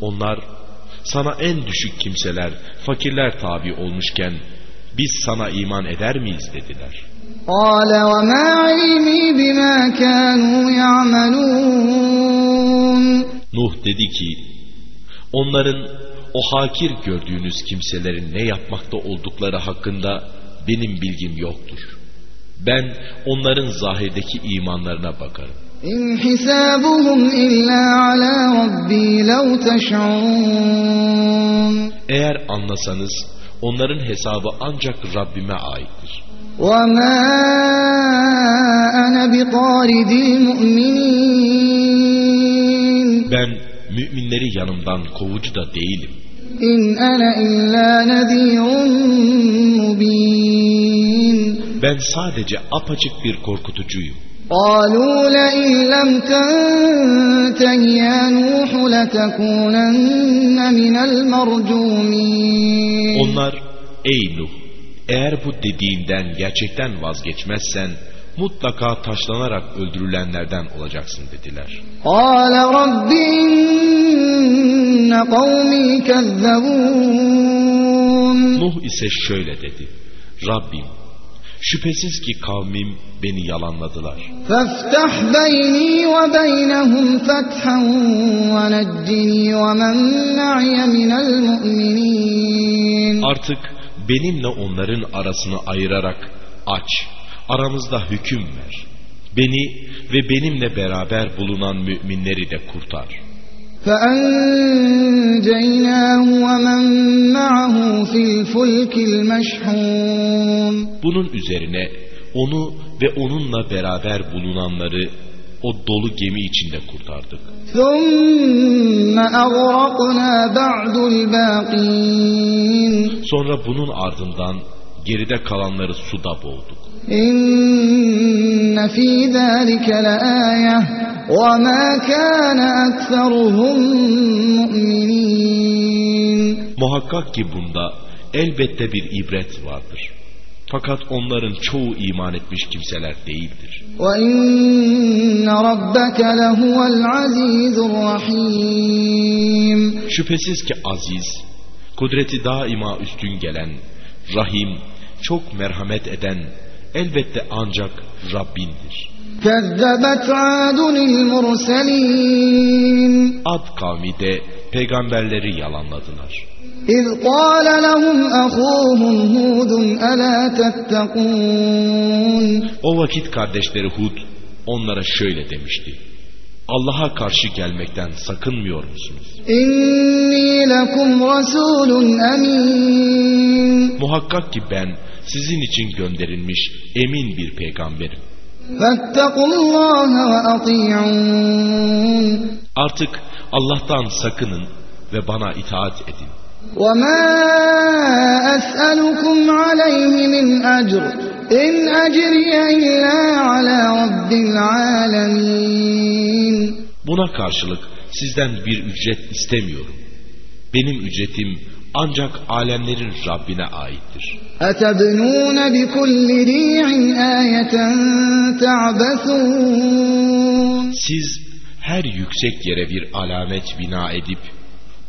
Onlar sana en düşük kimseler, fakirler tabi olmuşken biz sana iman eder miyiz dediler. قال وما علمي بما كانوا يعملون Nuh dedi ki, onların o hakir gördüğünüz kimselerin ne yapmakta oldukları hakkında benim bilgim yoktur. Ben onların zahirdeki imanlarına bakarım. إن حسابهم إلا على ربي لو تشعرون Eğer anlasanız onların hesabı ancak Rabbime aittir. وما أنا بطارد المؤمنين Ben müminleri yanımdan kovucu da değilim. إن أنا إلا نذير مبين Ben sadece apaçık bir korkutucuyum. قالوا لئن لم تنته يا نوح لتكونن من المرجومين Onlar, ey Nuh, eğer bu dediğinden gerçekten vazgeçmezsen mutlaka taşlanarak öldürülenlerden olacaksın dediler. قال رب إن قومي كذبون Nuh ise şöyle dedi. Rabbim, şüphesiz ki kavmim beni yalanladılar. فافتح بيني وبينهم فتحا ونجني ومن معي من المؤمنين Artık benimle onların arasını ayırarak aç, aramızda hüküm ver. Beni ve benimle beraber bulunan müminleri de kurtar. Bunun üzerine onu ve onunla beraber bulunanları o dolu gemi içinde kurtardık. Sonra bunun ardından geride kalanları suda boğduk. İnne fî zâlike ve mâ kâne ekseruhum mu'minîn. Muhakkak ki bunda elbette bir ibret vardır. Fakat onların çoğu iman etmiş kimseler değildir. Şüphesiz ki aziz, kudreti daima üstün gelen, rahim çok merhamet eden elbette ancak Rabbindir. Kezzebet adunil murselin. Ad kavmi de peygamberleri yalanladılar. İz qâle lehum ahûhum Hudun elâ tettekûn. O vakit kardeşleri Hud onlara şöyle demişti. Allah'a karşı gelmekten sakınmıyor musunuz? إني لكم رسول أمين Muhakkak ki ben sizin için gönderilmiş emin bir peygamberim. فاتقوا الله وأطيعون Artık Allah'tan sakının ve bana itaat edin. وما أسألكم عليه من أجر إن أجري إلا على رب العالمين Buna karşılık sizden bir ücret istemiyorum. Benim ücretim ancak alemlerin Rabbine aittir. أتبنون بكل ريع آية تعبثون Siz her yüksek yere bir alamet bina edip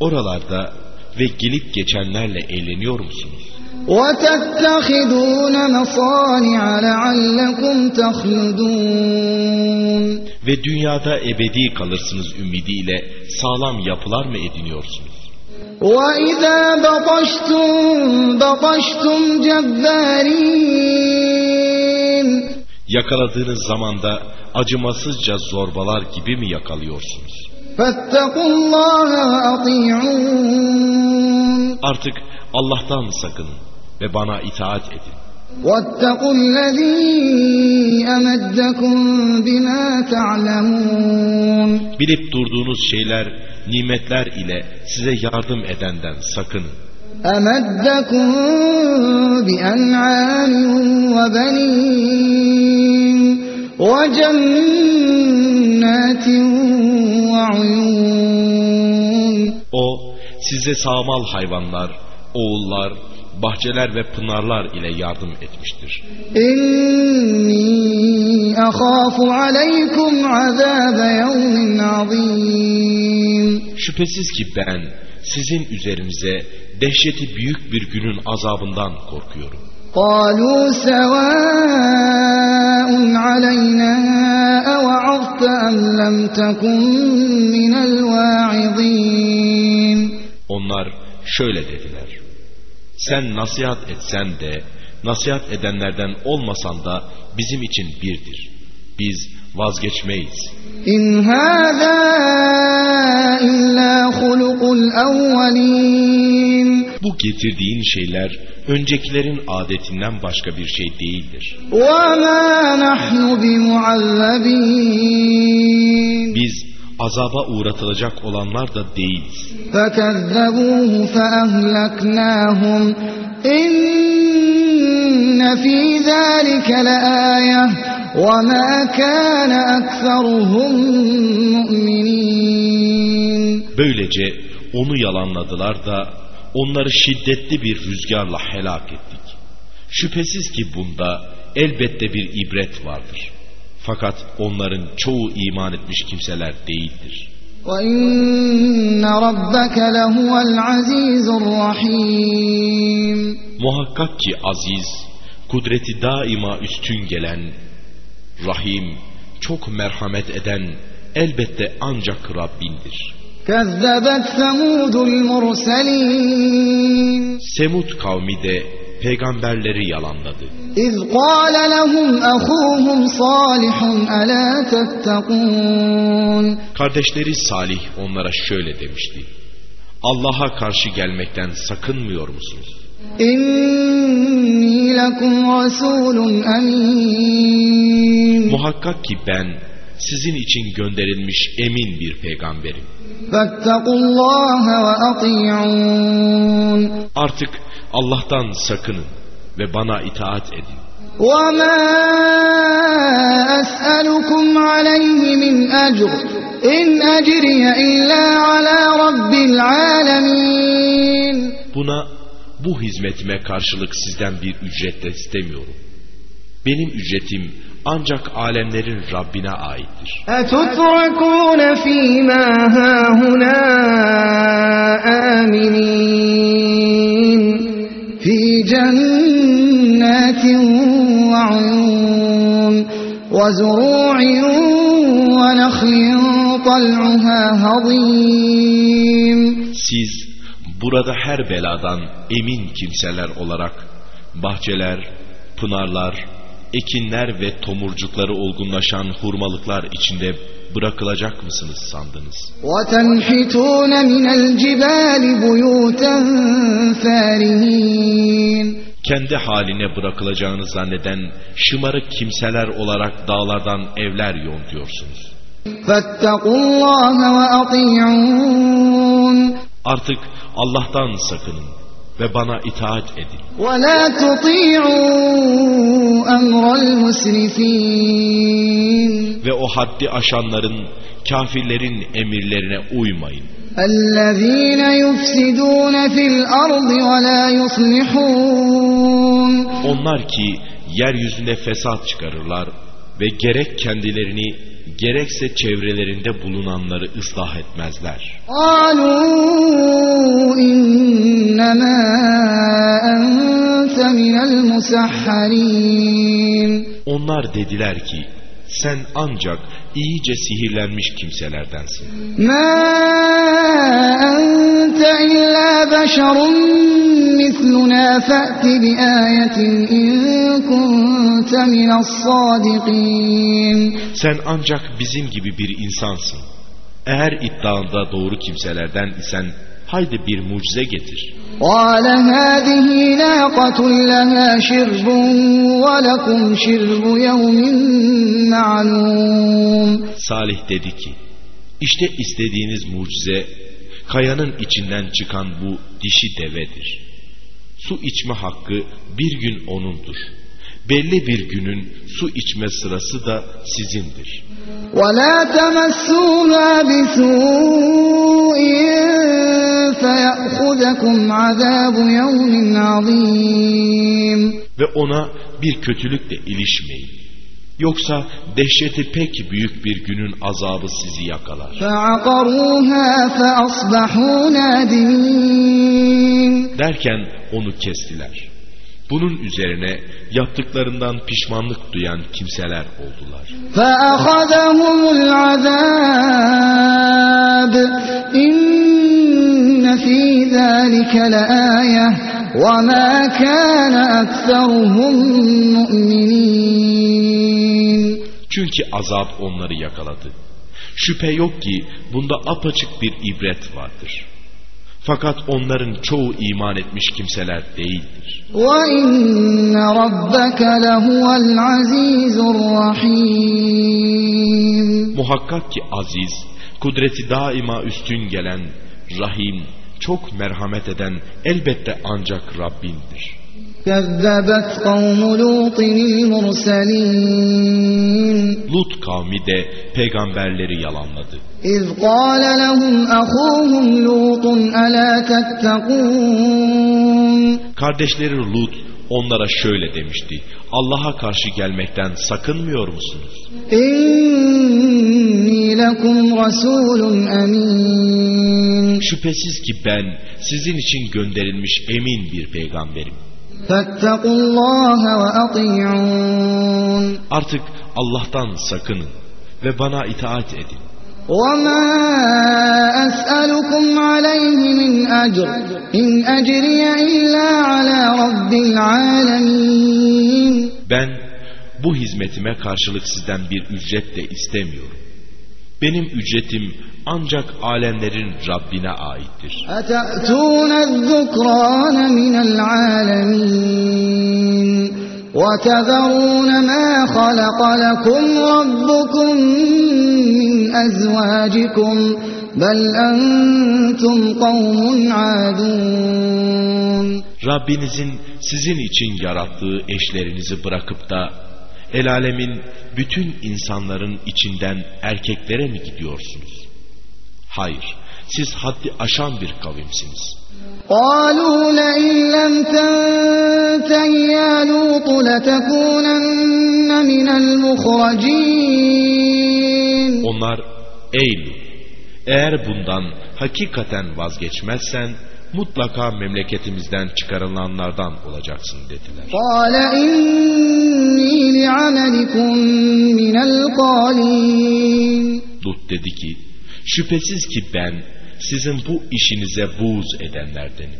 oralarda ve gelip geçenlerle eğleniyor musunuz? وتتخذون مصانع لعلكم تخلدون Ve dünyada ebedi kalırsınız ümidiyle sağlam yapılar mı ediniyorsunuz? وإذا بطشتم بطشتم جبارين Yakaladığınız zamanda acımasızca zorbalar gibi mi yakalıyorsunuz? فاتقوا الله وأطيعون Artık Allah'tan sakının ve bana itaat edin. واتقوا الذي أمدكم بما تعلمون Bilip durduğunuz şeyler, nimetler ile size yardım edenden sakının. أمدكم بأنعام وبنين وجنات وعيون O size sağmal hayvanlar, oğullar, bahçeler ve pınarlar ile yardım etmiştir. إني أخاف عليكم عذاب يوم عظيم Şüphesiz ki ben sizin üzerinize dehşeti büyük bir günün azabından korkuyorum. قالوا سواء علينا أوعظت أم لم تكن من الواعظين Onlar şöyle dediler. Sen nasihat etsen de, nasihat edenlerden olmasan da bizim için birdir. Biz vazgeçmeyiz. İn hâzâ illâ hulukul evvelîn. Bu getirdiğin şeyler öncekilerin adetinden başka bir şey değildir. Ve mâ nahnu bimuallebîn azaba uğratılacak olanlar da değiliz. فكذبوه فأهلكناهم إن في ذلك لآية وما كان أكثرهم مؤمنين Böylece onu yalanladılar da onları şiddetli bir rüzgarla helak ettik. Şüphesiz ki bunda elbette bir ibret vardır. Fakat onların çoğu iman etmiş kimseler değildir. Muhakkak ki aziz, kudreti daima üstün gelen, rahim, çok merhamet eden elbette ancak Rabbindir. Semud kavmi de peygamberleri yalanladı. İz qâle lehum ahûhum salihun elâ tettekûn. Kardeşleri Salih onlara şöyle demişti. Allah'a karşı gelmekten sakınmıyor musunuz? İnni lekum rasulun emin. Muhakkak ki ben sizin için gönderilmiş emin bir peygamberim. فاتقوا الله وأطيعون Artık Allah'tan sakının ve bana itaat edin. وما أسألكم عليه من أجر إن أجري إلا على رب العالمين Buna bu hizmetime karşılık sizden bir ücret de istemiyorum. Benim ücretim ancak alemlerin Rabbine aittir. أتتركون فيما هاهنا آمنين في جنات وعيون وزروع ونخل طلعها هضيم Siz burada her beladan emin kimseler olarak bahçeler, pınarlar, ekinler ve tomurcukları olgunlaşan hurmalıklar içinde bırakılacak mısınız sandınız? Kendi haline bırakılacağını zanneden şımarık kimseler olarak dağlardan evler yontuyorsunuz. Artık Allah'tan sakının ve bana itaat edin. ولا تطيعوا أمر المسرفين Ve o haddi aşanların, kafirlerin emirlerine uymayın. الذين يفسدون في الأرض ولا يصلحون Onlar ki yeryüzünde fesat çıkarırlar ve gerek kendilerini gerekse çevrelerinde bulunanları ıslah etmezler. Onlar dediler ki sen ancak iyice sihirlenmiş kimselerdensin. Ma ente illa beşerun misluna fe'ti bi ayetin in كنت من الصادقين Sen ancak bizim gibi bir insansın. Eğer iddianda doğru kimselerden isen haydi bir mucize getir. قال هذه ناقة لها شرب ولكم شرب يوم معلوم Salih dedi ki, işte istediğiniz mucize kayanın içinden çıkan bu dişi devedir. Su içme hakkı bir gün onundur. Belli bir günün su içme sırası da sizindir. ولا تمسوها بسوء فيأخذكم عذاب يوم عظيم Ve ona bir kötülükle ilişmeyin. Yoksa dehşeti pek büyük bir günün azabı sizi yakalar. فعقروها فأصبحوا نادمين Derken onu kestiler. Bunun üzerine yaptıklarından pişmanlık duyan kimseler oldular. Çünkü azap onları yakaladı. Şüphe yok ki bunda apaçık bir ibret vardır. Fakat onların çoğu iman etmiş kimseler değildir. وَإِنَّ رَبَّكَ لَهُوَ الْعَزِيزُ الرَّحِيمُ Muhakkak ki aziz, kudreti daima üstün gelen, rahim, çok merhamet eden elbette ancak Rabbindir. كذبت قوم لوط المرسلين Lut kavmi de peygamberleri yalanladı. إذ قال لهم أخوهم لوط ألا تتقون Kardeşleri Lut onlara şöyle demişti. Allah'a karşı gelmekten sakınmıyor musunuz? إني لكم رسول أمين Şüphesiz ki ben sizin için gönderilmiş emin bir peygamberim. فاتقوا الله وأطيعون Artık Allah'tan sakının ve bana itaat edin. وما أسألكم عليه من أجر إن أجري إلا على رب العالمين Ben bu hizmetime karşılık sizden bir ücret de istemiyorum. Benim ücretim ancak alemlerin Rabbine aittir. أتأتون الذكران من العالمين وتذرون ما خلق لكم ربكم من أزواجكم بل أنتم قوم عادون Rabbinizin sizin için yarattığı eşlerinizi bırakıp da el alemin bütün insanların içinden erkeklere mi gidiyorsunuz? Hayır, siz haddi aşan bir kavimsiniz. قالوا لئن لم تنته يا لوط لتكونن من المخرجين Onlar, ey Lut, eğer bundan hakikaten vazgeçmezsen mutlaka memleketimizden çıkarılanlardan olacaksın dediler. قال إني لعملكم من القالين Lut dedi ki, şüphesiz ki ben sizin bu işinize buğz edenlerdenim.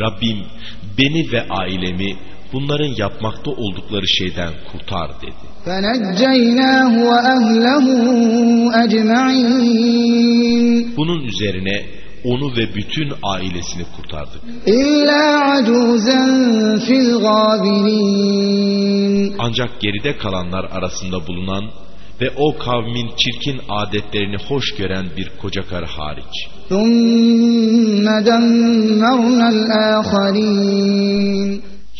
Rabbim beni ve ailemi bunların yapmakta oldukları şeyden kurtar dedi. Bunun üzerine onu ve bütün ailesini kurtardık. Ancak geride kalanlar arasında bulunan ve o kavmin çirkin adetlerini hoş gören bir koca karı hariç.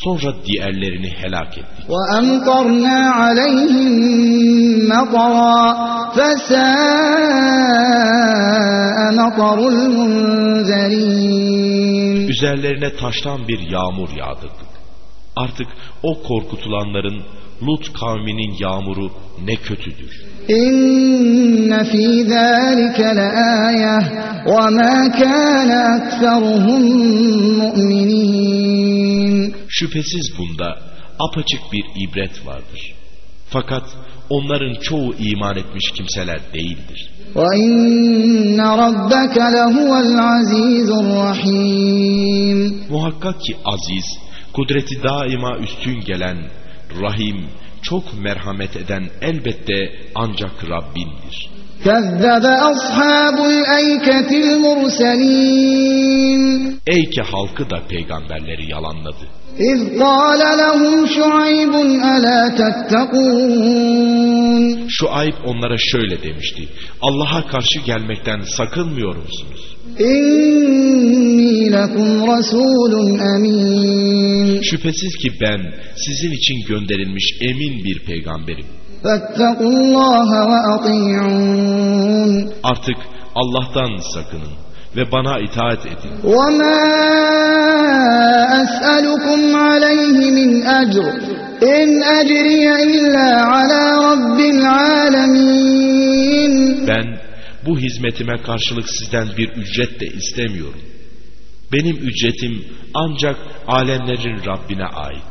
ثم دمرنا الآخرين Sonra diğerlerini helak ettik. وأمطرنا عليهم مطرا فساء مطر المنذرين Üzerlerine taştan bir yağmur yağdırdık. Artık o korkutulanların Lut kavminin yağmuru ne kötüdür. إن في ذلك لآية وما كان أكثرهم مؤمنين Şüphesiz bunda apaçık bir ibret vardır. Fakat onların çoğu iman etmiş kimseler değildir. Muhakkak ki aziz, kudreti daima üstün gelen, rahim, çok merhamet eden elbette ancak Rabbindir. كذب أصحاب الأيكة المرسلين Eyke halkı da peygamberleri yalanladı. إذ قال لهم شعيب ألا تتقون Şu ayıp onlara şöyle demişti. Allah'a karşı gelmekten sakınmıyor musunuz? إني لكم رسول أمين Şüphesiz ki ben sizin için gönderilmiş emin bir peygamberim. فاتقوا الله وأطيعون Artık Allah'tan sakının ve bana itaat edin. وما أسألكم عليه من أجر إن أجري إلا على رب العالمين Ben bu hizmetime karşılık sizden bir ücret de istemiyorum. Benim ücretim ancak alemlerin Rabbine ait.